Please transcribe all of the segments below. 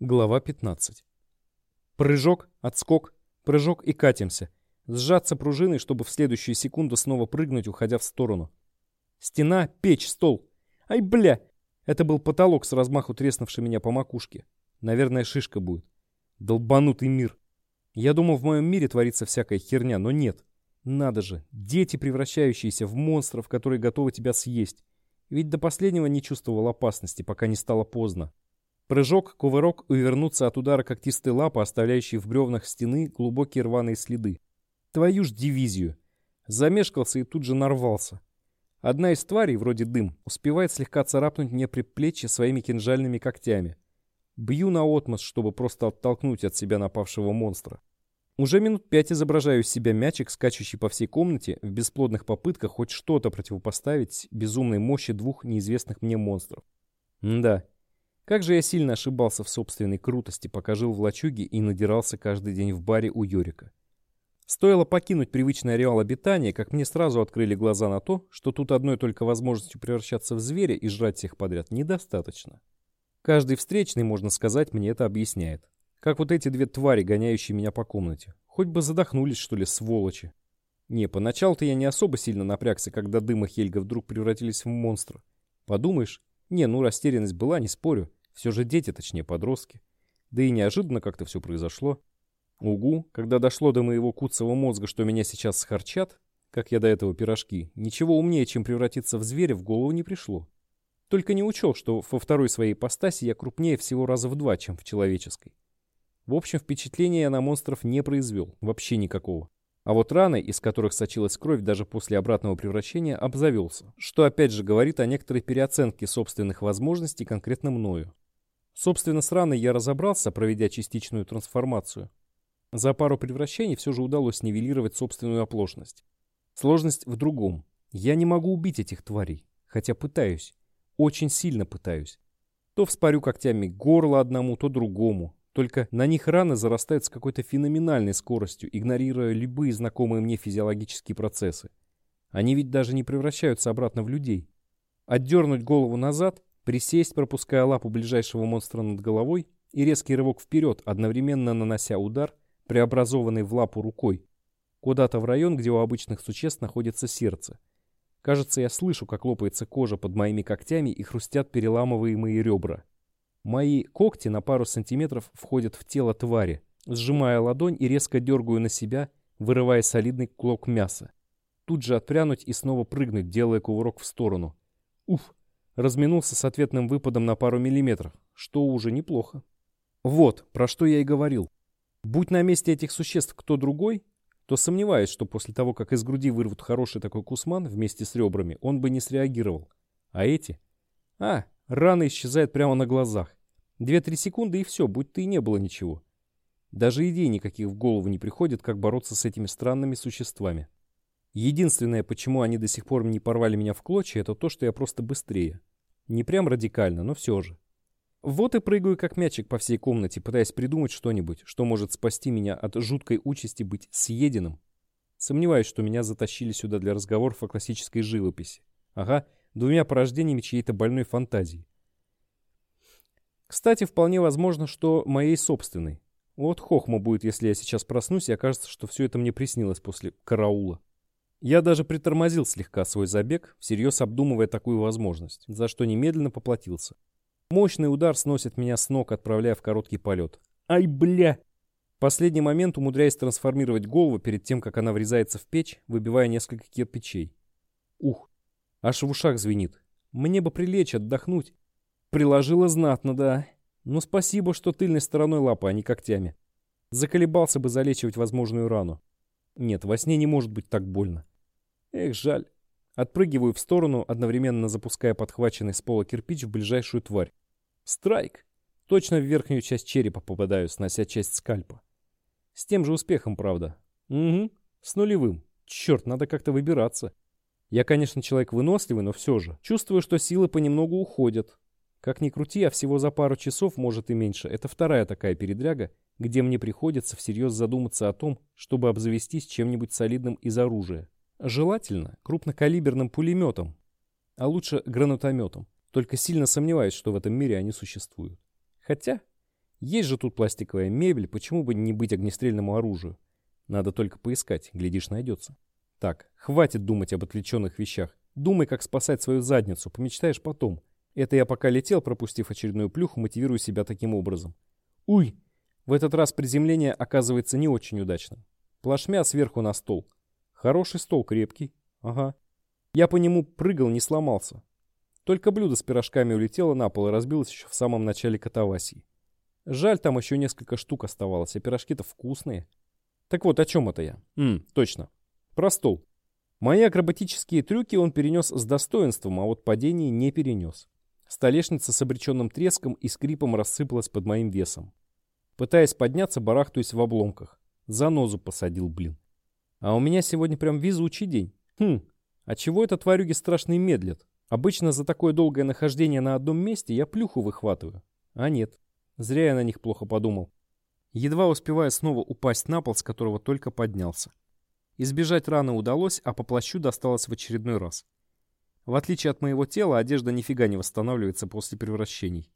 Глава 15. Прыжок, отскок, прыжок и катимся. Сжаться пружиной, чтобы в следующую секунду снова прыгнуть, уходя в сторону. Стена, печь, стол. Ай, бля! Это был потолок с размаху треснувший меня по макушке. Наверное, шишка будет. Долбанутый мир. Я думал, в моем мире творится всякая херня, но нет. Надо же, дети, превращающиеся в монстров, которые готовы тебя съесть. Ведь до последнего не чувствовал опасности, пока не стало поздно. Прыжок, кувырок, увернуться от удара когтистой лапы, оставляющей в бревнах стены глубокие рваные следы. Твою ж дивизию. Замешкался и тут же нарвался. Одна из тварей, вроде дым, успевает слегка царапнуть мне при плече своими кинжальными когтями. Бью на отмас, чтобы просто оттолкнуть от себя напавшего монстра. Уже минут пять изображаю из себя мячик, скачущий по всей комнате, в бесплодных попытках хоть что-то противопоставить безумной мощи двух неизвестных мне монстров. М да, как же я сильно ошибался в собственной крутости, пока жил в лачуге и надирался каждый день в баре у Йорика. Стоило покинуть привычный ареал обитания, как мне сразу открыли глаза на то, что тут одной только возможностью превращаться в зверя и жрать всех подряд недостаточно. Каждый встречный, можно сказать, мне это объясняет. Как вот эти две твари, гоняющие меня по комнате. Хоть бы задохнулись, что ли, сволочи. Не, поначалу-то я не особо сильно напрягся, когда дым и Хельга вдруг превратились в монстра. Подумаешь, не, ну растерянность была, не спорю. Все же дети, точнее подростки. Да и неожиданно как-то все произошло. Угу, когда дошло до моего куцого мозга, что меня сейчас схарчат, как я до этого пирожки, ничего умнее, чем превратиться в зверя, в голову не пришло. Только не учел, что во второй своей ипостаси я крупнее всего раза в два, чем в человеческой. В общем, впечатления я на монстров не произвел, вообще никакого. А вот раны, из которых сочилась кровь даже после обратного превращения, обзавелся, что опять же говорит о некоторой переоценке собственных возможностей конкретно мною. Собственно, с раной я разобрался, проведя частичную трансформацию. За пару превращений все же удалось нивелировать собственную оплошность. Сложность в другом. Я не могу убить этих тварей, хотя пытаюсь. Очень сильно пытаюсь. То вспорю когтями горло одному, то другому. Только на них раны зарастают с какой-то феноменальной скоростью, игнорируя любые знакомые мне физиологические процессы. Они ведь даже не превращаются обратно в людей. Отдернуть голову назад присесть, пропуская лапу ближайшего монстра над головой, и резкий рывок вперед, одновременно нанося удар, преобразованный в лапу рукой, куда-то в район, где у обычных существ находится сердце. Кажется, я слышу, как лопается кожа под моими когтями и хрустят переламываемые ребра. Мои когти на пару сантиметров входят в тело твари, сжимая ладонь и резко дергаю на себя, вырывая солидный клок мяса. Тут же отпрянуть и снова прыгнуть, делая кувырок в сторону. Уф, разминулся с ответным выпадом на пару миллиметров, что уже неплохо. Вот, про что я и говорил. Будь на месте этих существ кто другой, то сомневаюсь, что после того, как из груди вырвут хороший такой кусман вместе с ребрами, он бы не среагировал. А эти? А, рана исчезает прямо на глазах. Две-три секунды и все, будь то и не было ничего. Даже идей никаких в голову не приходит, как бороться с этими странными существами. Единственное, почему они до сих пор не порвали меня в клочья, это то, что я просто быстрее. Не прям радикально, но все же. Вот и прыгаю как мячик по всей комнате, пытаясь придумать что-нибудь, что может спасти меня от жуткой участи быть съеденным. Сомневаюсь, что меня затащили сюда для разговоров о классической живописи. Ага, двумя порождениями чьей-то больной фантазии. Кстати, вполне возможно, что моей собственной. Вот хохма будет, если я сейчас проснусь и окажется, что все это мне приснилось после караула. Я даже притормозил слегка свой забег, всерьез обдумывая такую возможность, за что немедленно поплатился. Мощный удар сносит меня с ног, отправляя в короткий полет. Ай, бля! В последний момент умудряясь трансформировать голову перед тем, как она врезается в печь, выбивая несколько кирпичей. Ух, аж в ушах звенит. Мне бы прилечь, отдохнуть. Приложила знатно, да. Но спасибо, что тыльной стороной лапы, а не когтями. Заколебался бы залечивать возможную рану. Нет, во сне не может быть так больно. Эх, жаль. Отпрыгиваю в сторону, одновременно запуская подхваченный с пола кирпич в ближайшую тварь. Страйк! Точно в верхнюю часть черепа попадаю, снося часть скальпа. С тем же успехом, правда. Угу, с нулевым. Черт, надо как-то выбираться. Я, конечно, человек выносливый, но все же. Чувствую, что силы понемногу уходят. Как ни крути, а всего за пару часов, может и меньше. Это вторая такая передряга, где мне приходится всерьез задуматься о том, чтобы обзавестись чем-нибудь солидным из оружия. Желательно крупнокалиберным пулеметом, а лучше гранатометом. Только сильно сомневаюсь, что в этом мире они существуют. Хотя, Есть же тут пластиковая мебель, почему бы не быть огнестрельному оружию? Надо только поискать, глядишь, найдется. Так, хватит думать об отвлеченных вещах. Думай, как спасать свою задницу, помечтаешь потом. Это я пока летел, пропустив очередную плюху, мотивирую себя таким образом. Уй! В этот раз приземление оказывается не очень удачным. Плашмя сверху на стол. Хороший стол, крепкий. Ага. Я по нему прыгал, не сломался. Только блюдо с пирожками улетело на пол и разбилось еще в самом начале катавасии. Жаль, там еще несколько штук оставалось, а пирожки-то вкусные. Так вот, о чем это я? Ммм, точно. Про стол. Мои акробатические трюки он перенес с достоинством, а вот падение не перенес. Столешница с обреченным треском и скрипом рассыпалась под моим весом. Пытаясь подняться, барахтаюсь в обломках. Занозу посадил, блин. А у меня сегодня прям везучий день. Хм, а чего это тварюги страшно медлят? Обычно за такое долгое нахождение на одном месте я плюху выхватываю. А нет, зря я на них плохо подумал. Едва успевая снова упасть на пол, с которого только поднялся. Избежать раны удалось, а по плащу досталось в очередной раз. В отличие от моего тела, одежда нифига не восстанавливается после превращений.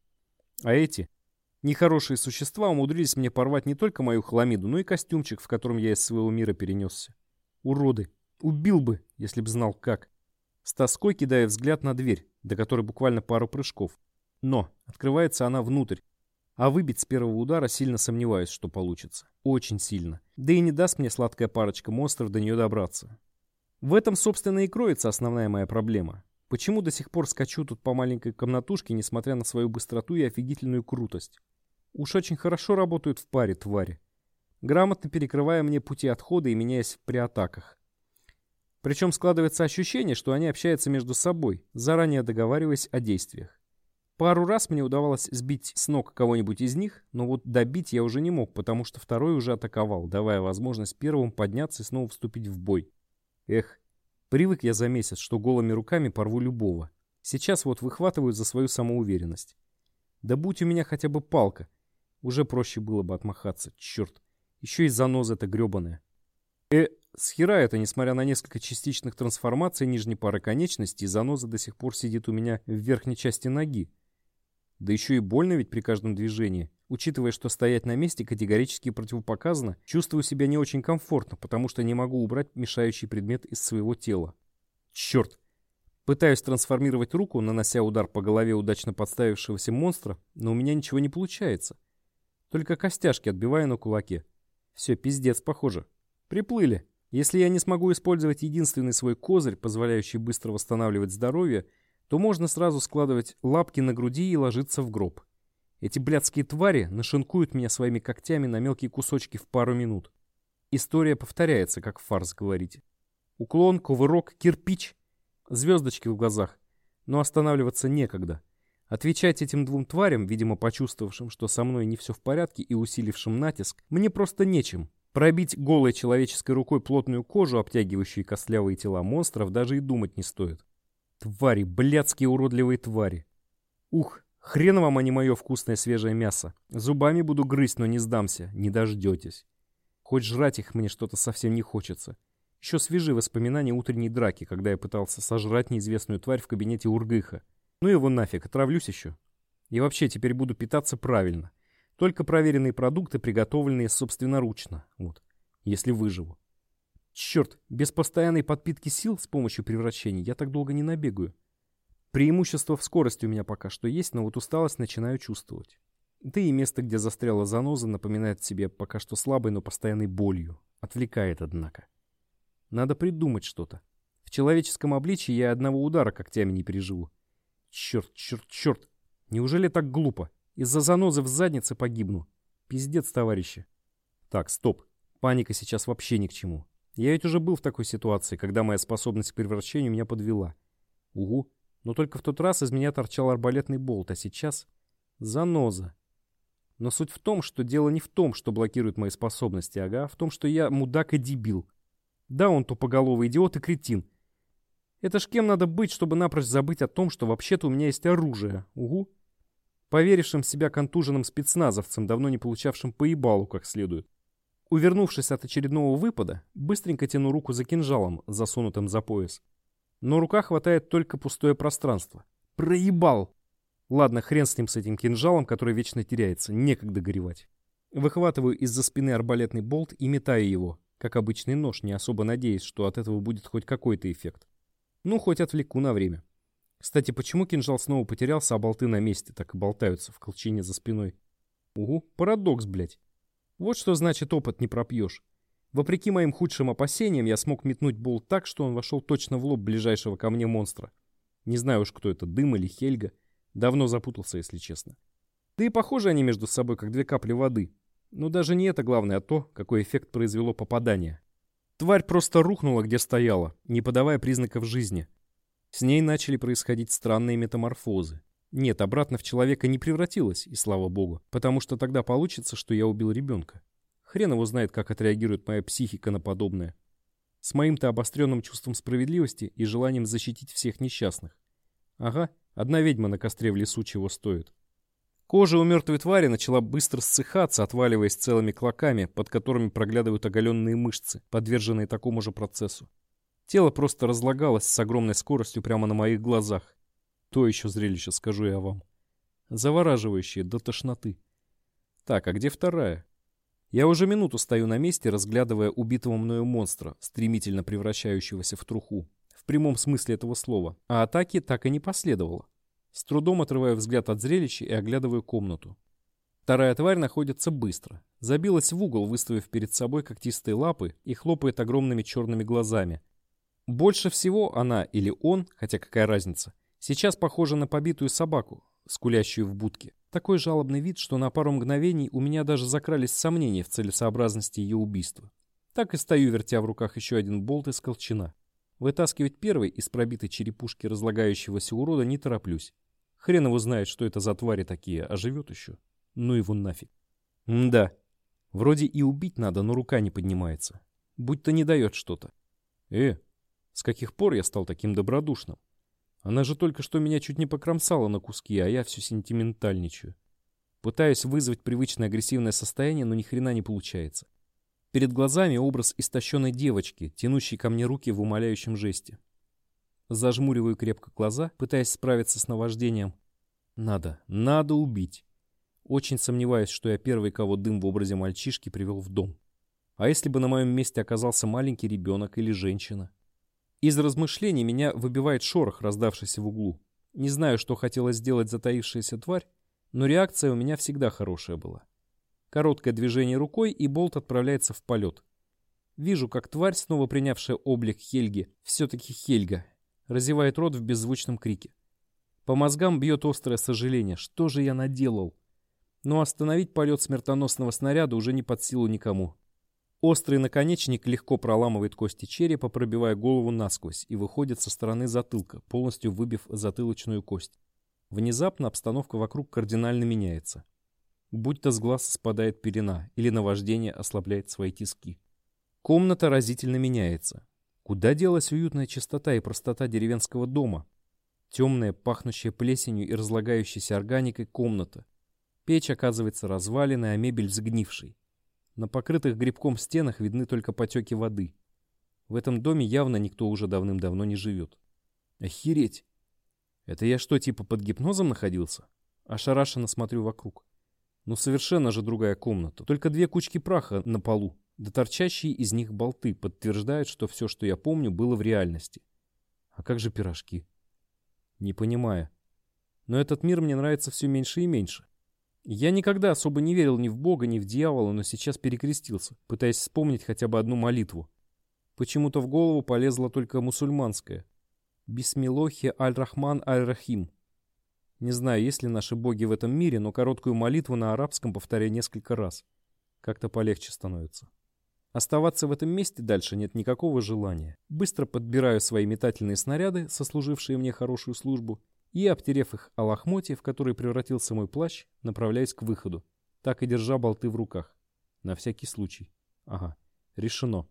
А эти Нехорошие существа умудрились мне порвать не только мою хламиду, но и костюмчик, в котором я из своего мира перенесся. Уроды. Убил бы, если б знал как. С тоской кидая взгляд на дверь, до которой буквально пару прыжков. Но открывается она внутрь. А выбить с первого удара сильно сомневаюсь, что получится. Очень сильно. Да и не даст мне сладкая парочка монстров до нее добраться. В этом, собственно, и кроется основная моя проблема. Почему до сих пор скачу тут по маленькой комнатушке, несмотря на свою быстроту и офигительную крутость? Уж очень хорошо работают в паре твари, грамотно перекрывая мне пути отхода и меняясь при атаках. Причем складывается ощущение, что они общаются между собой, заранее договариваясь о действиях. Пару раз мне удавалось сбить с ног кого-нибудь из них, но вот добить я уже не мог, потому что второй уже атаковал, давая возможность первым подняться и снова вступить в бой. Эх, привык я за месяц, что голыми руками порву любого. Сейчас вот выхватывают за свою самоуверенность. Да будь у меня хотя бы палка, уже проще было бы отмахаться, черт. Еще и заноза эта гребаная. Э, схера это, несмотря на несколько частичных трансформаций нижней пары конечностей, заноза до сих пор сидит у меня в верхней части ноги. Да еще и больно ведь при каждом движении. Учитывая, что стоять на месте категорически противопоказано, чувствую себя не очень комфортно, потому что не могу убрать мешающий предмет из своего тела. Черт! Пытаюсь трансформировать руку, нанося удар по голове удачно подставившегося монстра, но у меня ничего не получается. Только костяшки отбиваю на кулаке. Все, пиздец, похоже. Приплыли. Если я не смогу использовать единственный свой козырь, позволяющий быстро восстанавливать здоровье, то можно сразу складывать лапки на груди и ложиться в гроб. Эти блядские твари нашинкуют меня своими когтями на мелкие кусочки в пару минут. История повторяется, как фарс говорите. Уклон, кувырок, кирпич. Звездочки в глазах. Но останавливаться некогда. Отвечать этим двум тварям, видимо почувствовавшим, что со мной не все в порядке и усилившим натиск, мне просто нечем. Пробить голой человеческой рукой плотную кожу, обтягивающую костлявые тела монстров, даже и думать не стоит. Твари, блядские уродливые твари. Ух, хрен вам, а не мое вкусное свежее мясо. Зубами буду грызть, но не сдамся, не дождетесь. Хоть жрать их мне что-то совсем не хочется. Еще свежие воспоминания утренней драки, когда я пытался сожрать неизвестную тварь в кабинете Ургыха. Ну его нафиг, отравлюсь еще. И вообще теперь буду питаться правильно. Только проверенные продукты, приготовленные собственноручно. Вот. Если выживу. Черт, без постоянной подпитки сил с помощью превращений я так долго не набегаю. Преимущество в скорости у меня пока что есть, но вот усталость начинаю чувствовать. Да и место, где застряла заноза, напоминает себе пока что слабой, но постоянной болью. Отвлекает, однако. Надо придумать что-то. В человеческом обличии я одного удара когтями не переживу. Черт, черт, черт. Неужели так глупо? Из-за занозы в заднице погибну. Пиздец, товарищи. Так, стоп. Паника сейчас вообще ни к чему. Я ведь уже был в такой ситуации, когда моя способность к превращению меня подвела. Угу. Но только в тот раз из меня торчал арбалетный болт, а сейчас... Заноза. Но суть в том, что дело не в том, что блокирует мои способности, ага, а в том, что я мудак и дебил. Да, он тупоголовый идиот и кретин, это ж кем надо быть, чтобы напрочь забыть о том, что вообще-то у меня есть оружие. Угу. Поверившим себя контуженным спецназовцем, давно не получавшим поебалу как следует. Увернувшись от очередного выпада, быстренько тяну руку за кинжалом, засунутым за пояс. Но рука хватает только пустое пространство. Проебал! Ладно, хрен с ним, с этим кинжалом, который вечно теряется. Некогда горевать. Выхватываю из-за спины арбалетный болт и метаю его, как обычный нож, не особо надеясь, что от этого будет хоть какой-то эффект. Ну, хоть отвлеку на время. Кстати, почему кинжал снова потерялся, а болты на месте так и болтаются в колчине за спиной? Угу, парадокс, блядь. Вот что значит опыт не пропьешь. Вопреки моим худшим опасениям, я смог метнуть болт так, что он вошел точно в лоб ближайшего ко мне монстра. Не знаю уж, кто это, Дым или Хельга. Давно запутался, если честно. Да и похожи они между собой, как две капли воды. Но даже не это главное, а то, какой эффект произвело попадание. Тварь просто рухнула, где стояла, не подавая признаков жизни. С ней начали происходить странные метаморфозы. Нет, обратно в человека не превратилась, и слава богу, потому что тогда получится, что я убил ребенка. Хрен его знает, как отреагирует моя психика на подобное. С моим-то обостренным чувством справедливости и желанием защитить всех несчастных. Ага, одна ведьма на костре в лесу чего стоит. Кожа у мертвой твари начала быстро ссыхаться, отваливаясь целыми клоками, под которыми проглядывают оголенные мышцы, подверженные такому же процессу. Тело просто разлагалось с огромной скоростью прямо на моих глазах. То еще зрелище, скажу я вам. Завораживающее до тошноты. Так, а где вторая? Я уже минуту стою на месте, разглядывая убитого мною монстра, стремительно превращающегося в труху. В прямом смысле этого слова. А атаки так и не последовало. С трудом отрываю взгляд от зрелища и оглядываю комнату. Вторая тварь находится быстро. Забилась в угол, выставив перед собой когтистые лапы и хлопает огромными черными глазами. Больше всего она или он, хотя какая разница, сейчас похожа на побитую собаку, скулящую в будке. Такой жалобный вид, что на пару мгновений у меня даже закрались сомнения в целесообразности ее убийства. Так и стою, вертя в руках еще один болт из колчана. Вытаскивать первый из пробитой черепушки разлагающегося урода не тороплюсь. Хрен его знает, что это за твари такие, а живет еще. Ну его нафиг. да. Вроде и убить надо, но рука не поднимается. Будь-то не дает что-то. Э, с каких пор я стал таким добродушным? Она же только что меня чуть не покромсала на куски, а я все сентиментальничаю. Пытаюсь вызвать привычное агрессивное состояние, но ни хрена не получается. Перед глазами образ истощенной девочки, тянущей ко мне руки в умоляющем жесте. Зажмуриваю крепко глаза, пытаясь справиться с наваждением. Надо, надо убить. Очень сомневаюсь, что я первый, кого дым в образе мальчишки привел в дом. А если бы на моем месте оказался маленький ребенок или женщина? Из размышлений меня выбивает шорох, раздавшийся в углу. Не знаю, что хотела сделать затаившаяся тварь, но реакция у меня всегда хорошая была. Короткое движение рукой, и болт отправляется в полет. Вижу, как тварь, снова принявшая облик Хельги, все-таки Хельга, разевает рот в беззвучном крике. По мозгам бьет острое сожаление. Что же я наделал? Но остановить полет смертоносного снаряда уже не под силу никому. Острый наконечник легко проламывает кости черепа, пробивая голову насквозь, и выходит со стороны затылка, полностью выбив затылочную кость. Внезапно обстановка вокруг кардинально меняется. Будь то с глаз спадает пелена, или наваждение ослабляет свои тиски. Комната разительно меняется. Куда делась уютная чистота и простота деревенского дома? Темная, пахнущая плесенью и разлагающейся органикой комната. Печь оказывается разваленной, а мебель сгнившей. На покрытых грибком стенах видны только потеки воды. В этом доме явно никто уже давным-давно не живет. Охереть! Это я что, типа под гипнозом находился? Ошарашенно смотрю вокруг. Ну совершенно же другая комната. Только две кучки праха на полу. Да торчащие из них болты подтверждают, что все, что я помню, было в реальности. А как же пирожки? Не понимаю. Но этот мир мне нравится все меньше и меньше. Я никогда особо не верил ни в Бога, ни в дьявола, но сейчас перекрестился, пытаясь вспомнить хотя бы одну молитву. Почему-то в голову полезла только мусульманская. Бисмилохи аль-Рахман аль-Рахим. Не знаю, есть ли наши боги в этом мире, но короткую молитву на арабском повторяю несколько раз. Как-то полегче становится. Оставаться в этом месте дальше нет никакого желания. Быстро подбираю свои метательные снаряды, сослужившие мне хорошую службу, и, обтерев их о лохмотье, в который превратился мой плащ, направляюсь к выходу, так и держа болты в руках. На всякий случай. Ага, решено.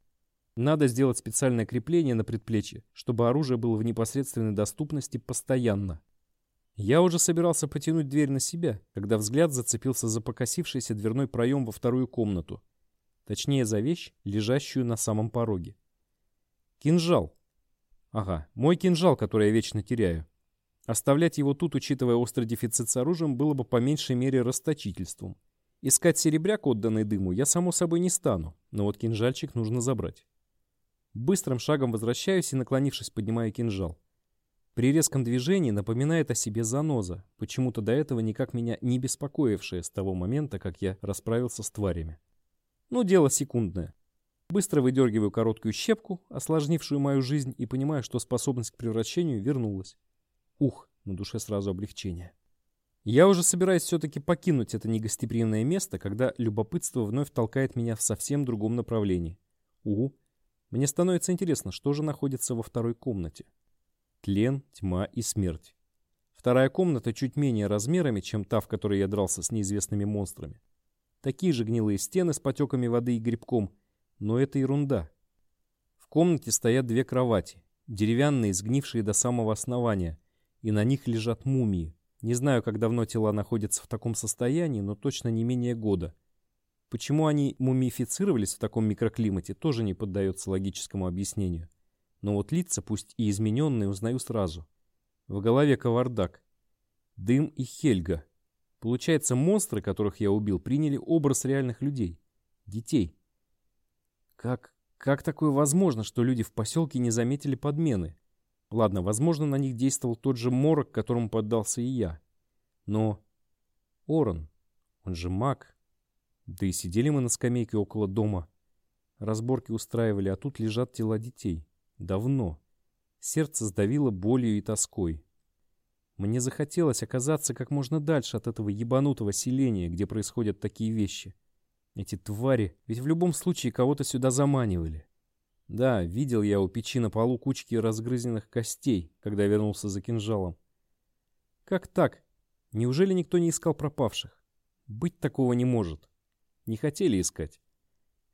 Надо сделать специальное крепление на предплечье, чтобы оружие было в непосредственной доступности постоянно. Я уже собирался потянуть дверь на себя, когда взгляд зацепился за покосившийся дверной проем во вторую комнату. Точнее, за вещь, лежащую на самом пороге. Кинжал. Ага, мой кинжал, который я вечно теряю. Оставлять его тут, учитывая острый дефицит с оружием, было бы по меньшей мере расточительством. Искать серебряк, отданный дыму, я, само собой, не стану, но вот кинжальчик нужно забрать. Быстрым шагом возвращаюсь и, наклонившись, поднимаю кинжал. При резком движении напоминает о себе заноза, почему-то до этого никак меня не беспокоившая с того момента, как я расправился с тварями. Ну, дело секундное. Быстро выдергиваю короткую щепку, осложнившую мою жизнь, и понимаю, что способность к превращению вернулась. Ух, на душе сразу облегчение. Я уже собираюсь все-таки покинуть это негостеприимное место, когда любопытство вновь толкает меня в совсем другом направлении. Угу. Мне становится интересно, что же находится во второй комнате. Тлен, тьма и смерть. Вторая комната чуть менее размерами, чем та, в которой я дрался с неизвестными монстрами. Такие же гнилые стены с потеками воды и грибком, но это ерунда. В комнате стоят две кровати, деревянные, сгнившие до самого основания, и на них лежат мумии. Не знаю, как давно тела находятся в таком состоянии, но точно не менее года. Почему они мумифицировались в таком микроклимате, тоже не поддается логическому объяснению. Но вот лица, пусть и измененные, узнаю сразу. В голове кавардак. Дым и Хельга. Получается, монстры, которых я убил, приняли образ реальных людей. Детей. Как, как такое возможно, что люди в поселке не заметили подмены? Ладно, возможно, на них действовал тот же морок, которому поддался и я. Но... Орон, он же маг. Да и сидели мы на скамейке около дома. Разборки устраивали, а тут лежат тела детей. Давно. Сердце сдавило болью и тоской. Мне захотелось оказаться как можно дальше от этого ебанутого селения, где происходят такие вещи. Эти твари ведь в любом случае кого-то сюда заманивали. Да, видел я у печи на полу кучки разгрызенных костей, когда вернулся за кинжалом. Как так? Неужели никто не искал пропавших? Быть такого не может. Не хотели искать.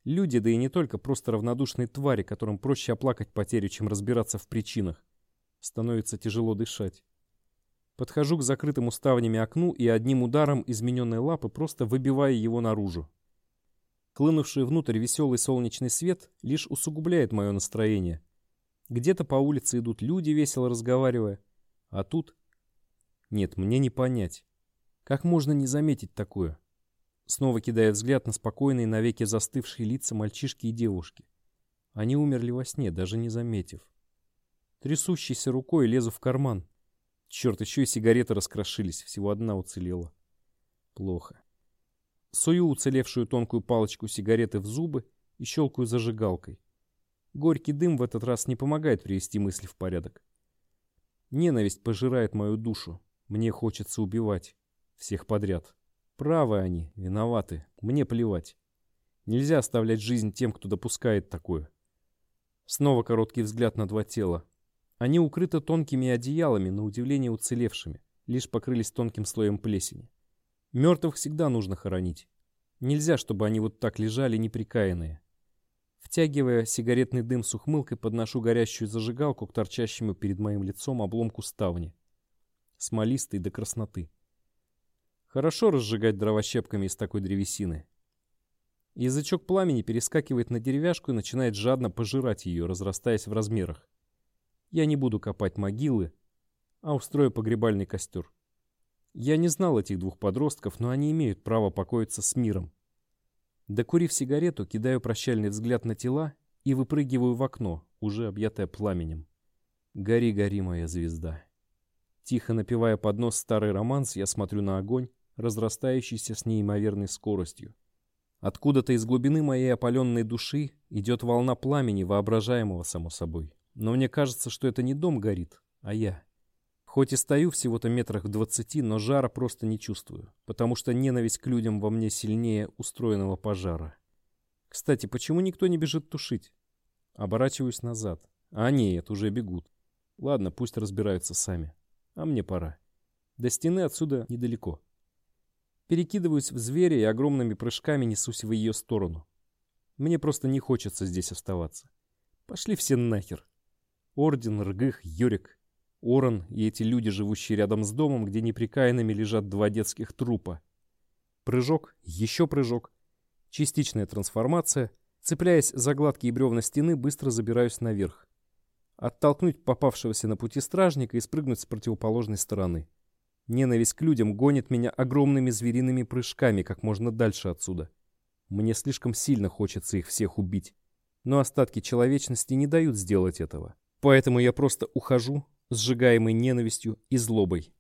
Люди, да и не только, просто равнодушные твари, которым проще оплакать потерю, чем разбираться в причинах. Становится тяжело дышать. Подхожу к закрытому ставнями окну и одним ударом измененной лапы просто выбиваю его наружу. Клынувший внутрь веселый солнечный свет лишь усугубляет мое настроение. Где-то по улице идут люди, весело разговаривая. А тут... Нет, мне не понять. Как можно не заметить такое? Снова кидая взгляд на спокойные, навеки застывшие лица мальчишки и девушки. Они умерли во сне, даже не заметив. Трясущейся рукой лезу в карман. Черт, еще и сигареты раскрошились, всего одна уцелела. Плохо. Сую уцелевшую тонкую палочку сигареты в зубы и щелкаю зажигалкой. Горький дым в этот раз не помогает привести мысли в порядок. Ненависть пожирает мою душу. Мне хочется убивать. Всех подряд. Правы они, виноваты. Мне плевать. Нельзя оставлять жизнь тем, кто допускает такое. Снова короткий взгляд на два тела. Они укрыты тонкими одеялами, на удивление уцелевшими. Лишь покрылись тонким слоем плесени. Мертвых всегда нужно хоронить. Нельзя, чтобы они вот так лежали неприкаянные. Втягивая сигаретный дым с ухмылкой, подношу горящую зажигалку к торчащему перед моим лицом обломку ставни. Смолистый до красноты. Хорошо разжигать дрова щепками из такой древесины. Язычок пламени перескакивает на деревяшку и начинает жадно пожирать ее, разрастаясь в размерах. Я не буду копать могилы, а устрою погребальный костер. Я не знал этих двух подростков, но они имеют право покоиться с миром. Докурив сигарету, кидаю прощальный взгляд на тела и выпрыгиваю в окно, уже объятое пламенем. «Гори, гори, моя звезда». Тихо напевая под нос старый романс, я смотрю на огонь, разрастающийся с неимоверной скоростью. Откуда-то из глубины моей опаленной души идет волна пламени, воображаемого, само собой. Но мне кажется, что это не дом горит, а я. Хоть и стою всего-то метрах в двадцати, но жара просто не чувствую, потому что ненависть к людям во мне сильнее устроенного пожара. Кстати, почему никто не бежит тушить? Оборачиваюсь назад. А нет, уже бегут. Ладно, пусть разбираются сами. А мне пора. До стены отсюда недалеко. Перекидываюсь в зверя и огромными прыжками несусь в ее сторону. Мне просто не хочется здесь оставаться. Пошли все нахер. Орден, Ргых, Юрик. Оран и эти люди, живущие рядом с домом, где неприкаянными лежат два детских трупа. Прыжок, еще прыжок. Частичная трансформация. Цепляясь за гладкие бревна стены, быстро забираюсь наверх. оттолкнуть попавшегося на пути стражника и спрыгнуть с противоположной стороны. Ненависть к людям гонит меня огромными звериными прыжками как можно дальше отсюда. Мне слишком сильно хочется их всех убить. Но остатки человечности не дают сделать этого. Поэтому я просто ухожу, сжигаемый ненавистью и злобой.